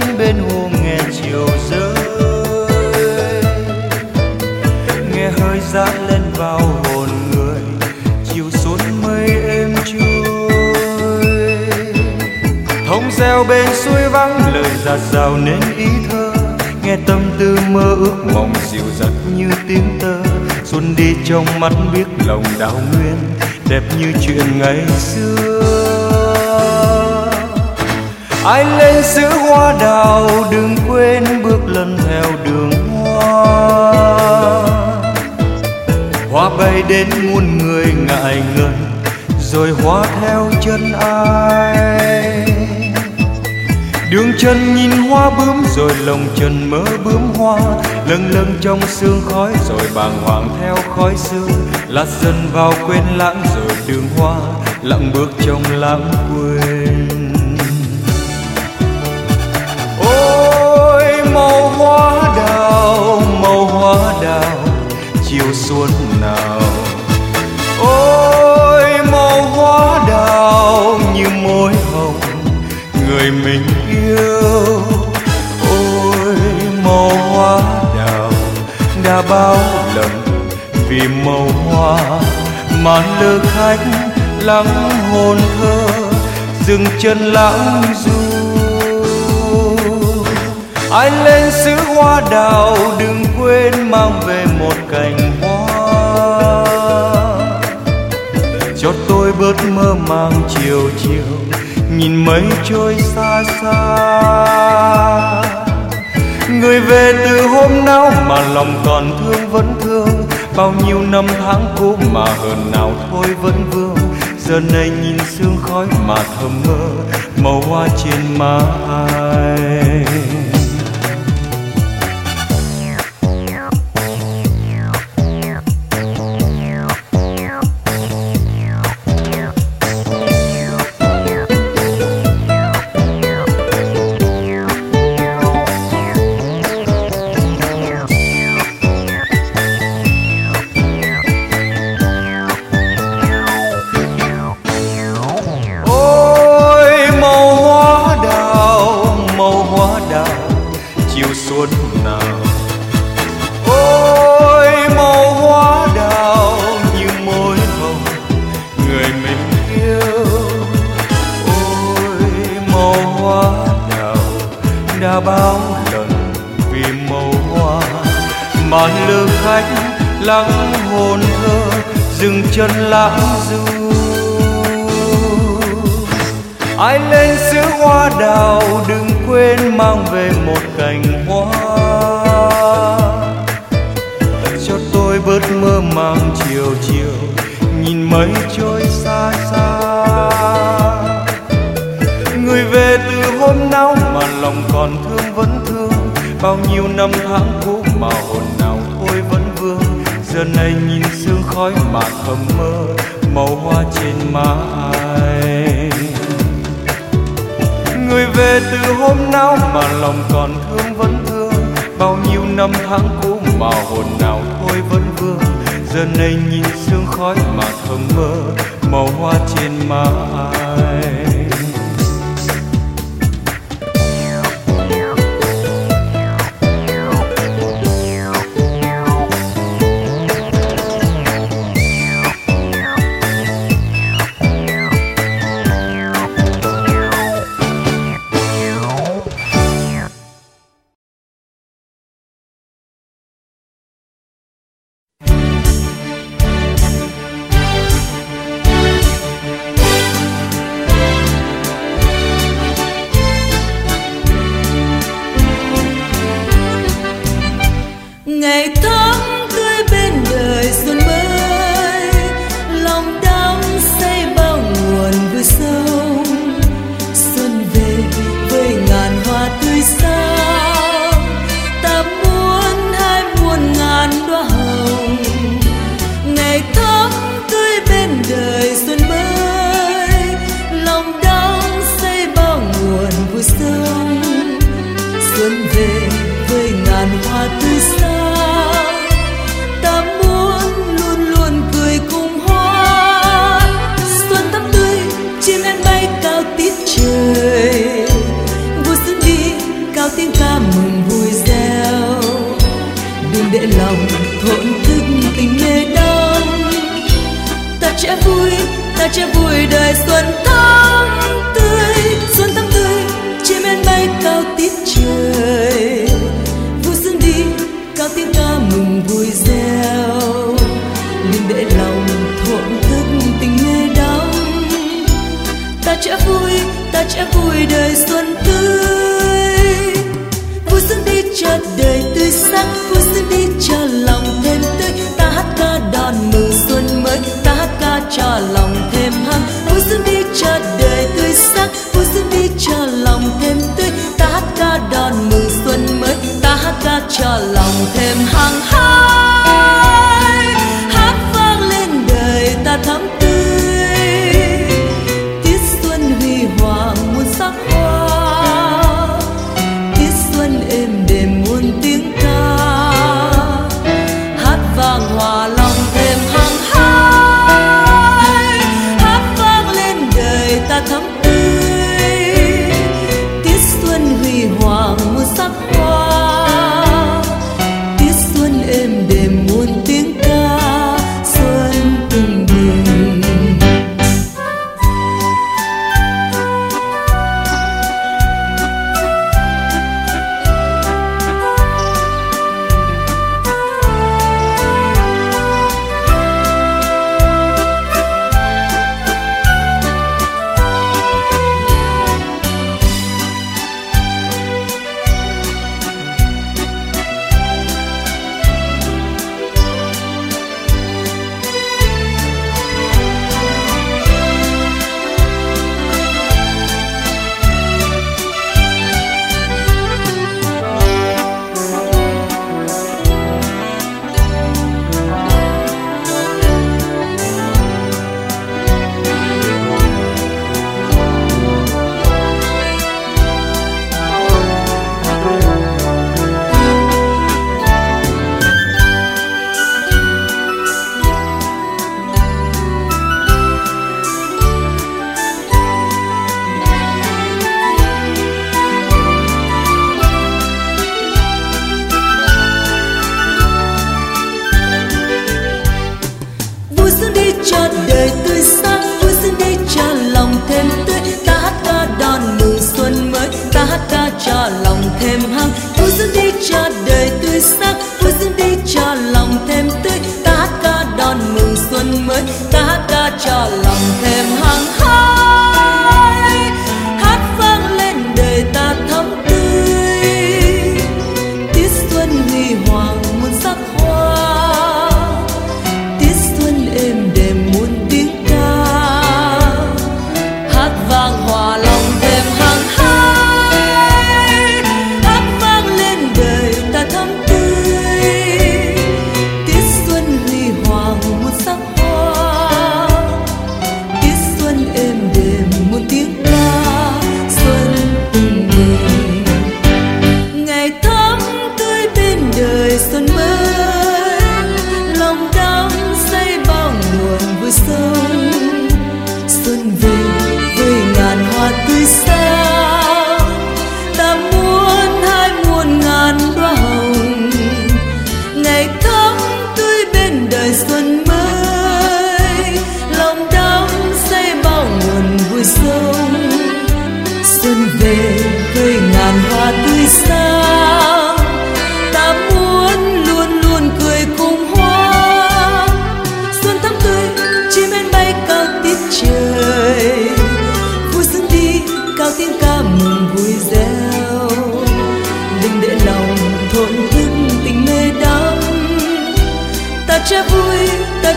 dừng bên hồ nghe chiều rơi. Nghe hơi giá lên vào hồn người, chiều xuân mây êm trôi thông reo bên suối vắng, lời giạt rào nên ý thơ. Nghe tâm tư mơ ước, mộng dịu dặt như tiếng tơ. Xuân đi trong mắt biết lòng đào nguyên, đẹp như chuyện ngày xưa ai lên giữa hoa đào, đừng quên bước lần theo đường hoa. Hoa bay đến muôn người ngại ngần, rồi hoa theo chân ai. Đường chân nhìn hoa bướm, rồi lòng chân mơ bướm hoa. Lâng lâng trong sương khói, rồi bàng hoàng theo khói sương lát dần vào quên lãng, rồi đường hoa, lặng bước trong lãng quên. Xuân nào. Ôi, màu hoa đào như môi hồng, người mình yêu. Ôi, màu hoa đào đã bao lần vì màu hoa mà lơ khách lắng hồn thơ, dừng chân lãng du. Anh lên xứ hoa đào mơ chiều chiều, nhìn mây trôi xa xa. Người về từ hôm nào mà lòng còn thương vẫn thương, bao nhiêu năm tháng cũ mà hờn nào thôi vẫn vương. Giờ này nhìn sương khói mà thầm mơ màu hoa trên má ai lắng hồn thơ, dừng chân lãng du. Ai lên xứ hoa đào đừng quên mang về một cành hoa. Cho tôi bớt mơ màng chiều chiều, nhìn mây trôi xa xa. Người về từ hôm nào mà lòng còn thương vẫn thương, bao nhiêu năm tháng cũ mà hồn giờ này nhìn sương khói mà thầm mơ, màu hoa trên má ai người về từ hôm nào mà lòng còn thương vẫn thương, bao nhiêu năm tháng cũ mà hồn nào thôi vẫn vương. Giờ này nhìn sương khói mà thầm mơ, màu hoa trên má ai sẽ vui ta sẽ vui đời xuân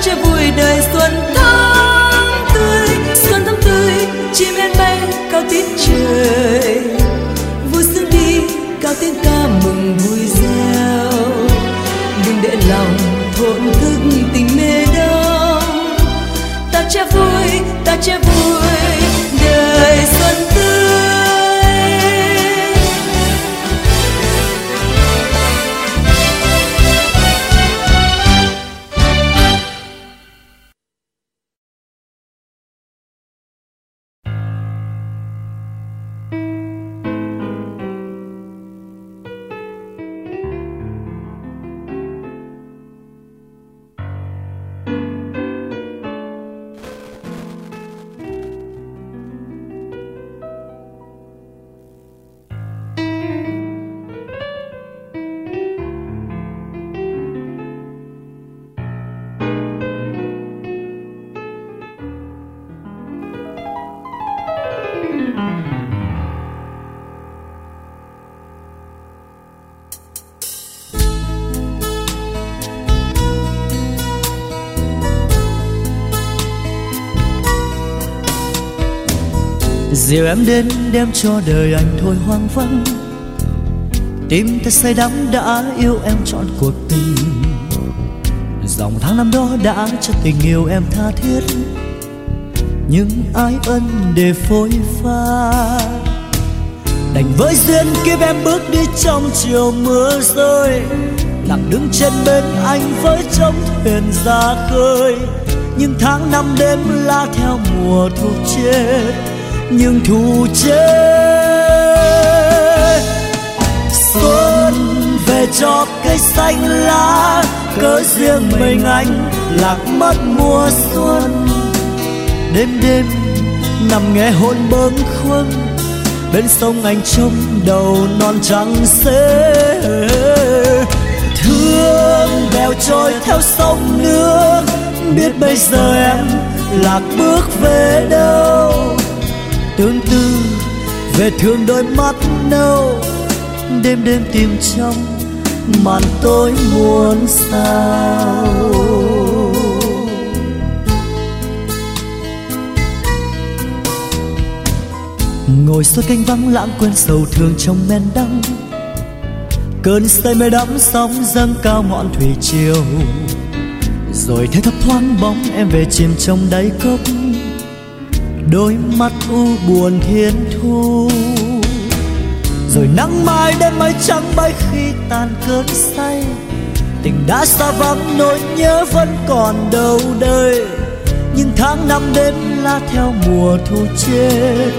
chơi vui đời xuân dìu em đến đem cho đời anh thôi hoang vắng. Tim ta say đắm đã yêu em trọn cuộc tình. Dòng tháng năm đó đã cho tình yêu em tha thiết. Nhưng ai ân để phôi pha? Đành với duyên kiếp em bước đi trong chiều mưa rơi. Lặng đứng trên bên anh với trống thuyền ra khơi. Nhưng tháng năm đêm la theo mùa thuộc chết nhưng thu chết xuân về cho cây xanh lá, cớ riêng mình anh lạc mất mùa xuân. Đêm đêm nằm nghe hôn bâng khuâng, bên sông anh trông đầu non trắng xế. Thương bèo trôi theo sông nước, biết bây giờ em lạc bước về đâu tương tư, về thương đôi mắt nâu. Đêm đêm tìm trong màn tối muôn sao. Ngồi suốt canh vắng lãng quên sầu thương trong men đắng. Cơn say mê đắm sóng dâng cao ngọn thủy triều. Rồi thấy thấp thoáng bóng em về chìm trong đáy cốc đôi mắt u buồn hiền thu. Rồi nắng mai đêm mai trắng bay khi tàn cơn say. Tình đã xa vắng, nỗi nhớ vẫn còn đâu đây. Nhưng tháng năm đêm la theo mùa thu chết.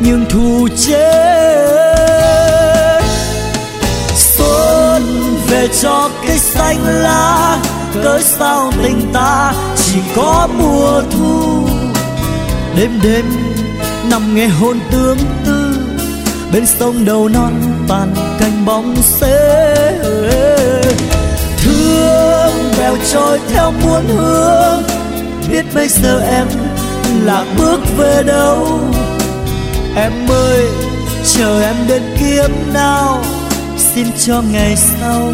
Nhưng thu chết. Xuân về cho cây xanh lá, cớ sao tình ta chỉ có mùa thu? Đêm đêm nằm nghe hôn tương tư, bên sông đầu non tàn cành bóng xế. Thương bèo trôi theo muôn hương biết bây giờ em lạc bước về đâu. Em ơi, chờ em đến kiếp nào, xin cho ngày sau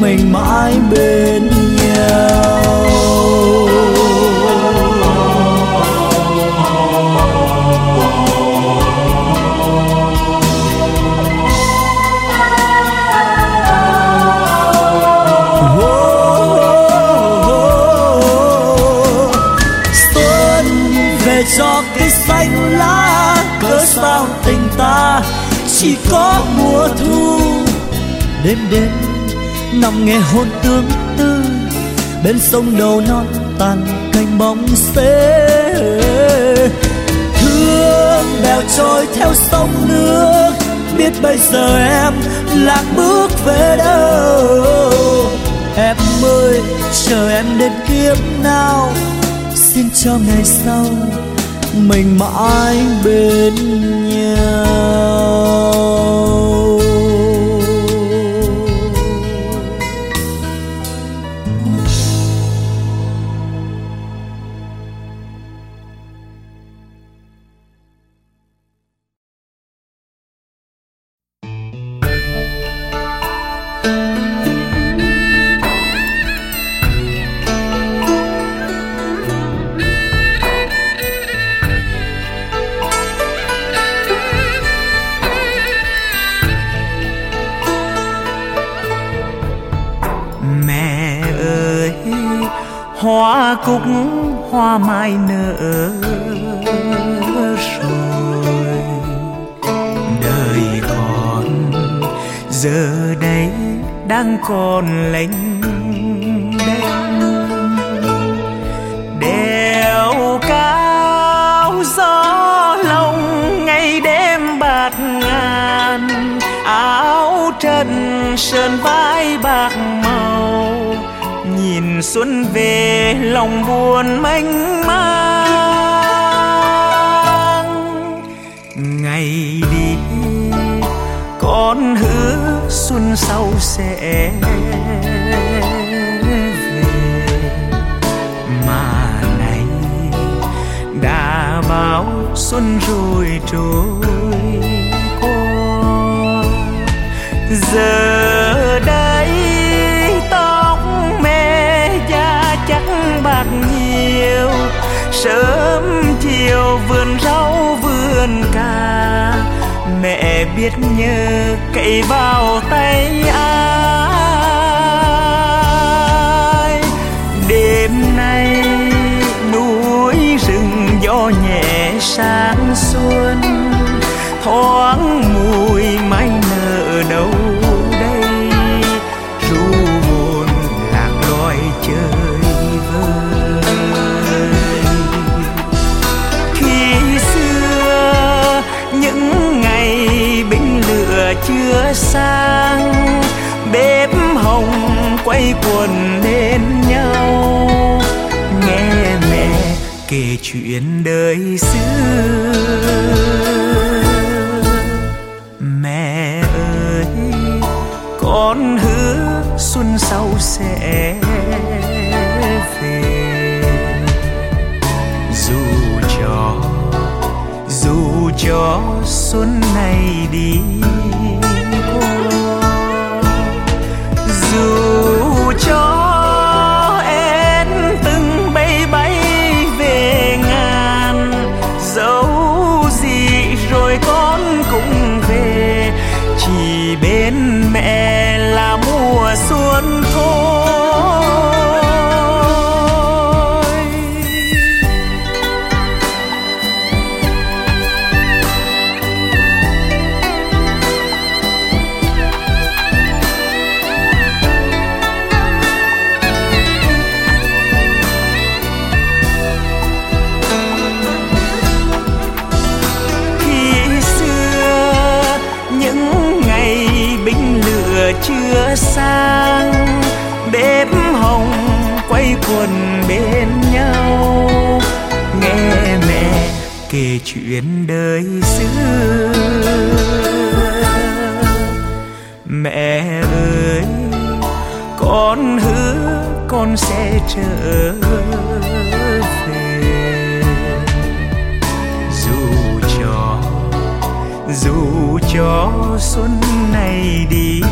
mình mãi bên nhau. Cho cây xanh lá cớ sao tình ta chỉ có mùa thu. Đêm đêm, nằm nghe hôn tương tư, bên sông đầu non tàn cành bóng xế. Thương bèo trôi theo sông nước, biết bây giờ em lạc bước về đâu. Em ơi, chờ em đến kiếp nào, xin cho ngày sau mình mãi bên nhau. Hoa mai nở rồi. Đời còn, giờ đây đang còn lênh đênh. Đèo cao gió lông ngày đêm bạt ngàn. Áo trần sơn vai bạc màu xuân về, lòng buồn mênh mang. Ngày đi, con hứa xuân sau sẽ về. Mà này, đã bao xuân rồi trôi qua. Giờ sớm chiều vườn rau vườn cà. Mẹ biết nhớ cậy vào tay ai. chuyện đời xưa. Mẹ ơi, con hứa xuân sau sẽ về. Dù cho dù cho xuân này đi ơi con hứa con sẽ trở về. Dù cho dù cho xuân này đi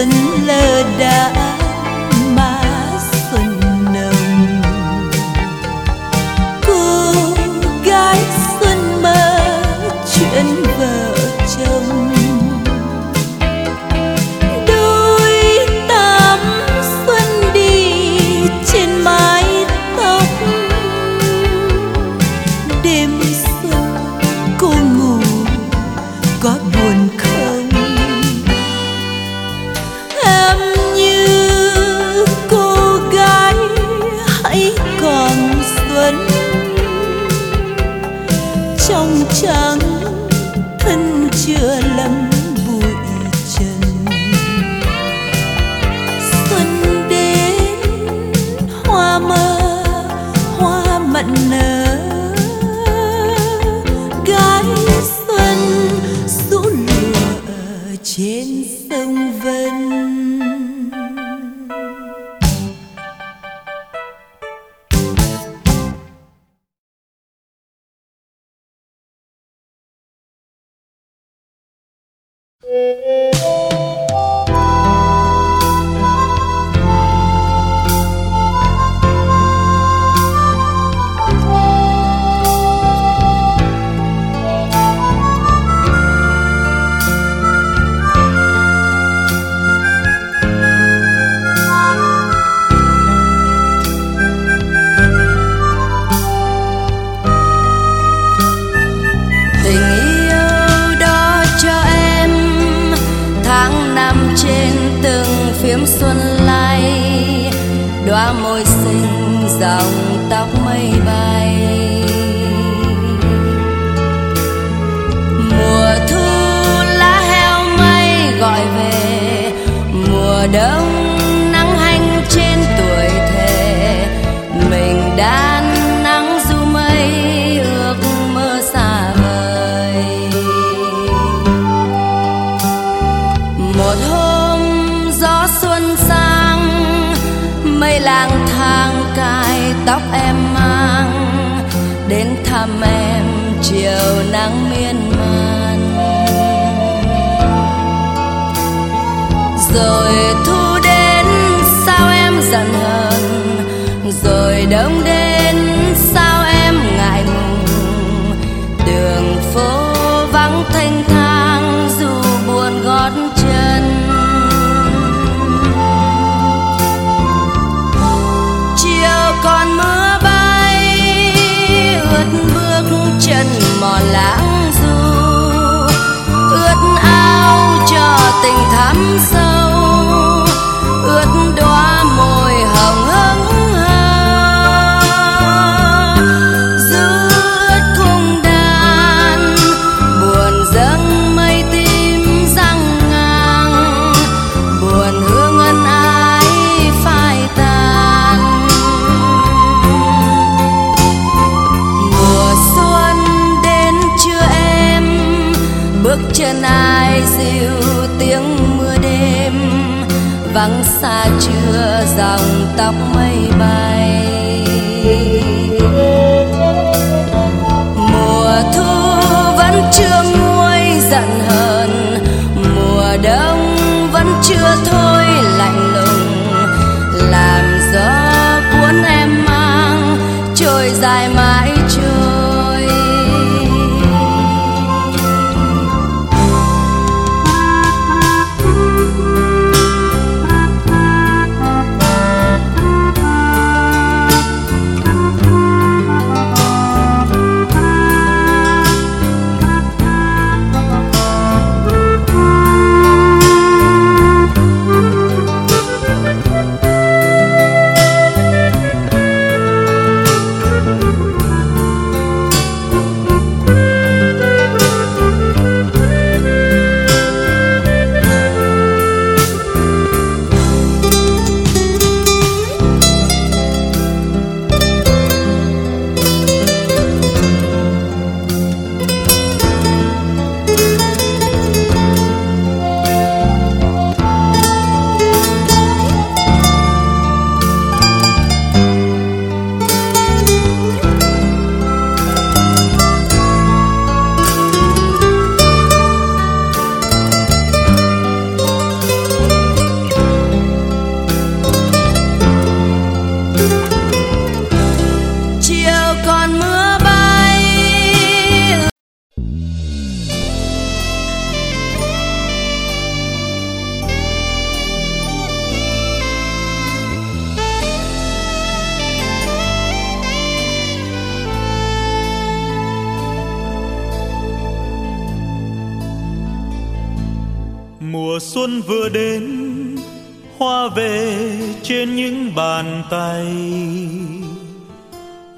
xuân lơ đãng. Sông vân mùa rồi thu trên bàn tay.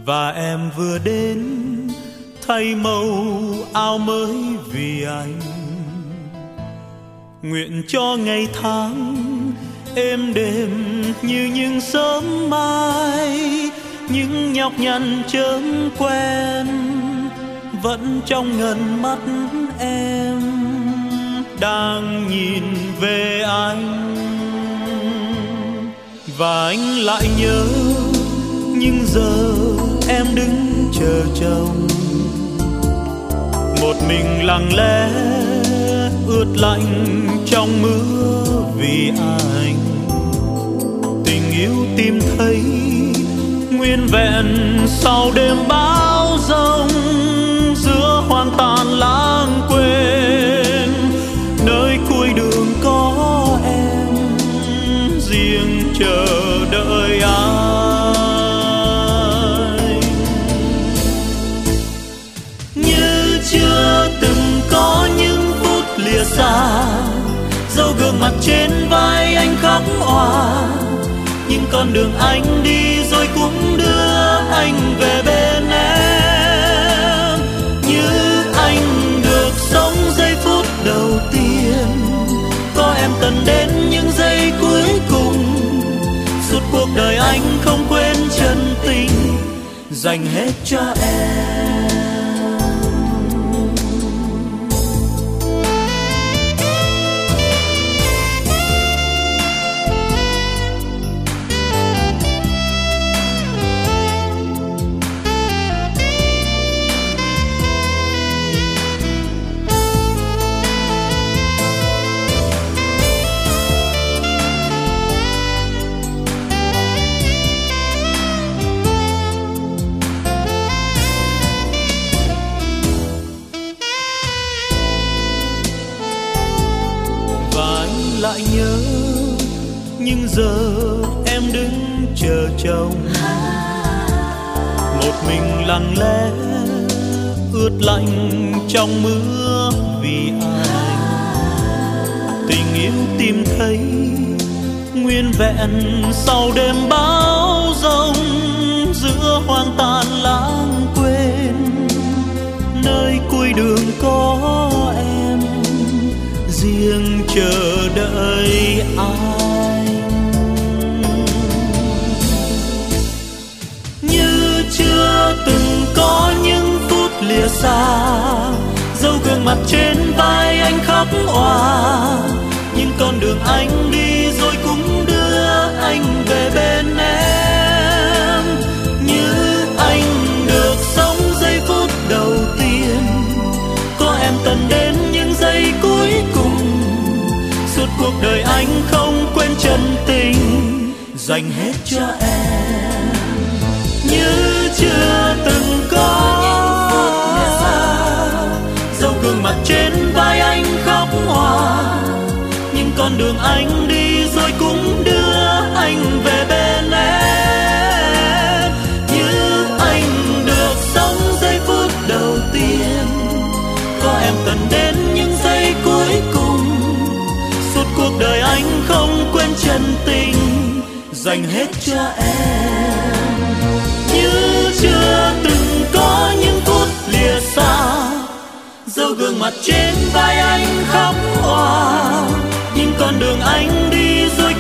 Và em vừa đến, thay màu áo mới vì anh. Nguyện cho ngày tháng, êm đềm như những sớm mai. Những nhọc nhằn chớm quen vẫn trong ngần mắt em. Đang nhìn về anh và anh lại nhớ, nhưng giờ em đứng chờ chồng một mình lặng lẽ, ướt lạnh trong mưa vì anh. Tình yêu tìm thấy nguyên vẹn sau đêm bão giông giữa hoang tàn lãng chờ đợi anh như chưa từng có những phút lìa xa, dấu gương mặt trên vai anh khóc òa nhưng con đường anh đi rồi cũng đưa anh về bên em. Như anh được sống giây phút đầu tiên, có em cần đến đời anh không quên chân tình dành hết cho em. Xa. Dấu gương mặt trên vai anh khóc òa nhưng con đường anh đi rồi cũng đưa anh về bên em. Như anh được sống giây phút đầu tiên, có em tận đến những giây cuối cùng. Suốt cuộc đời anh không quên chân tình dành hết cho em. Như chưa từng có trên vai anh khóc hòa nhưng con đường anh đi rồi cũng đưa anh về bên em. Như anh được sống giây phút đầu tiên. Có em cần đến những giây cuối cùng. Suốt cuộc đời anh không quên chân tình dành hết cho em. Như chưa gương mặt trên vai anh khóc hoa, nhưng con đường anh đi rồi